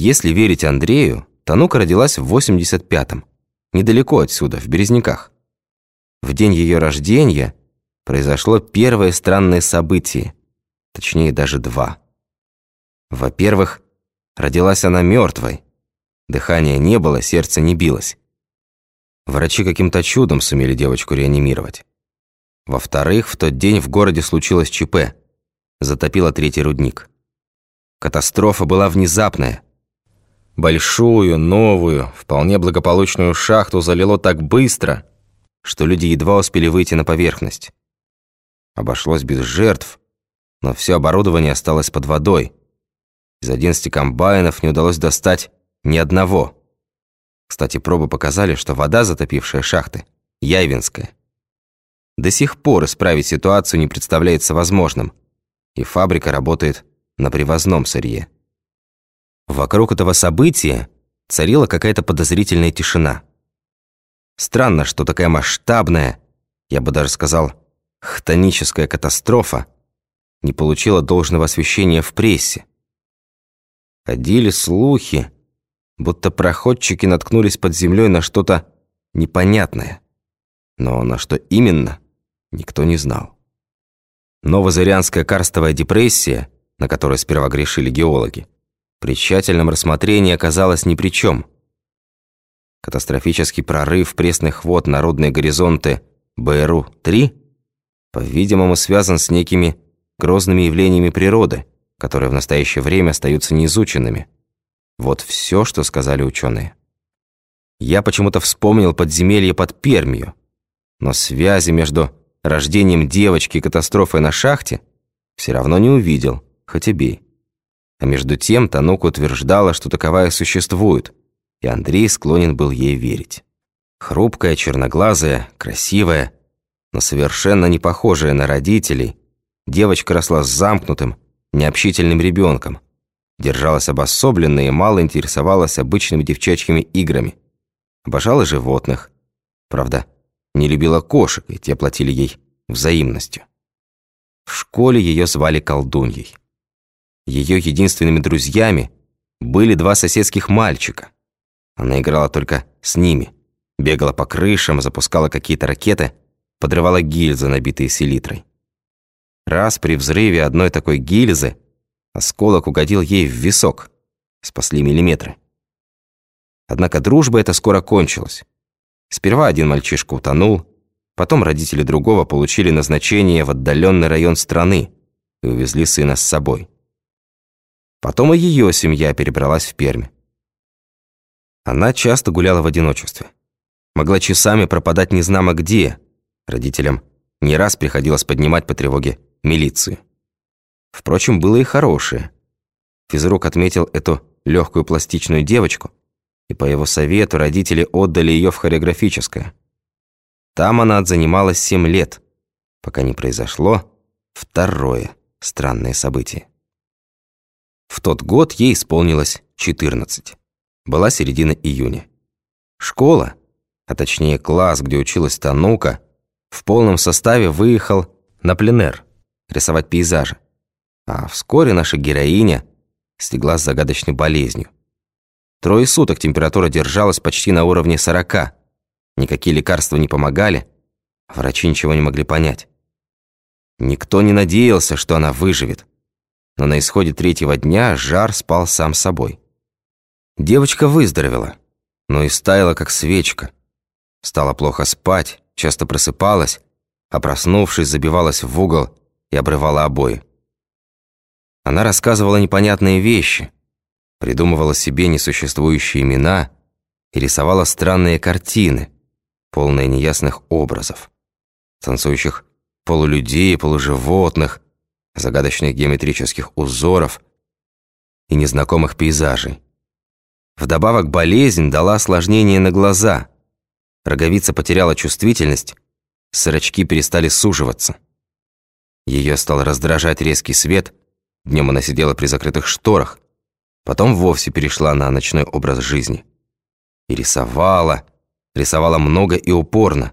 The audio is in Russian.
Если верить Андрею, Танука родилась в 85-м, недалеко отсюда, в Березняках. В день ее рождения произошло первое странное событие, точнее даже два. Во-первых, родилась она мертвой. Дыхания не было, сердце не билось. Врачи каким-то чудом сумели девочку реанимировать. Во-вторых, в тот день в городе случилось ЧП. Затопило третий рудник. Катастрофа была внезапная. Большую, новую, вполне благополучную шахту залило так быстро, что люди едва успели выйти на поверхность. Обошлось без жертв, но все оборудование осталось под водой. Из 11 комбайнов не удалось достать ни одного. Кстати, пробы показали, что вода, затопившая шахты, Яйвинская. До сих пор исправить ситуацию не представляется возможным, и фабрика работает на привозном сырье. Вокруг этого события царила какая-то подозрительная тишина. Странно, что такая масштабная, я бы даже сказал, хтоническая катастрофа не получила должного освещения в прессе. Ходили слухи, будто проходчики наткнулись под землей на что-то непонятное. Но на что именно – никто не знал. Новозырянская карстовая депрессия, на которой сперва грешили геологи, при тщательном рассмотрении оказалась ни при чем. Катастрофический прорыв пресных вод на родные горизонты БРУ-3, по-видимому, связан с некими грозными явлениями природы, которые в настоящее время остаются неизученными. Вот все, что сказали ученые. Я почему-то вспомнил подземелье под Пермию, но связи между рождением девочки и катастрофой на шахте, все равно не увидел, хоть и бей. А между тем Танука утверждала, что таковая существует, и Андрей склонен был ей верить. Хрупкая, черноглазая, красивая, но совершенно не похожая на родителей, девочка росла с замкнутым, необщительным ребенком, держалась обособленно и мало интересовалась обычными девчачьими играми. Обожала животных. Правда, не любила кошек, и те платили ей взаимностью. В школе ее звали колдуньей. Ее единственными друзьями были два соседских мальчика. Она играла только с ними, бегала по крышам, запускала какие-то ракеты, подрывала гильзы, набитые селитрой. Раз при взрыве одной такой гильзы осколок угодил ей в висок, спасли миллиметры. Однако дружба эта скоро кончилась. Сперва один мальчишка утонул, потом родители другого получили назначение в отдаленный район страны и увезли сына с собой. Потом и ее семья перебралась в Пермь. Она часто гуляла в одиночестве. Могла часами пропадать незнамо где. Родителям не раз приходилось поднимать по тревоге милицию. Впрочем, было и хорошее. Физрук отметил эту легкую пластичную девочку, и по его совету родители отдали ее в хореографическое. Там она отзанималась семь лет, пока не произошло второе странное событие. В тот год ей исполнилось 14. Была середина июня. Школа, а точнее класс, где училась Танука, в полном составе выехал на пленэр рисовать пейзажи. А вскоре наша героиня слегла с загадочной болезнью. Трое суток температура держалась почти на уровне 40. Никакие лекарства не помогали. Врачи ничего не могли понять. Никто не надеялся, что она выживет. Но на исходе третьего дня жар спал сам собой. Девочка выздоровела, но и стаяла, как свечка. Стала плохо спать, часто просыпалась, а проснувшись, забивалась в угол и обрывала обои. Она рассказывала непонятные вещи – придумывала себе несуществующие имена и рисовала странные картины, полные неясных образов, танцующих полулюдей, полуживотных, загадочных геометрических узоров и незнакомых пейзажей. Вдобавок болезнь дала осложнение на глаза. Роговица потеряла чувствительность, зрачки перестали суживаться. Ее стал раздражать резкий свет, днем она сидела при закрытых шторах, Потом вовсе перешла на ночной образ жизни. И рисовала, рисовала много и упорно.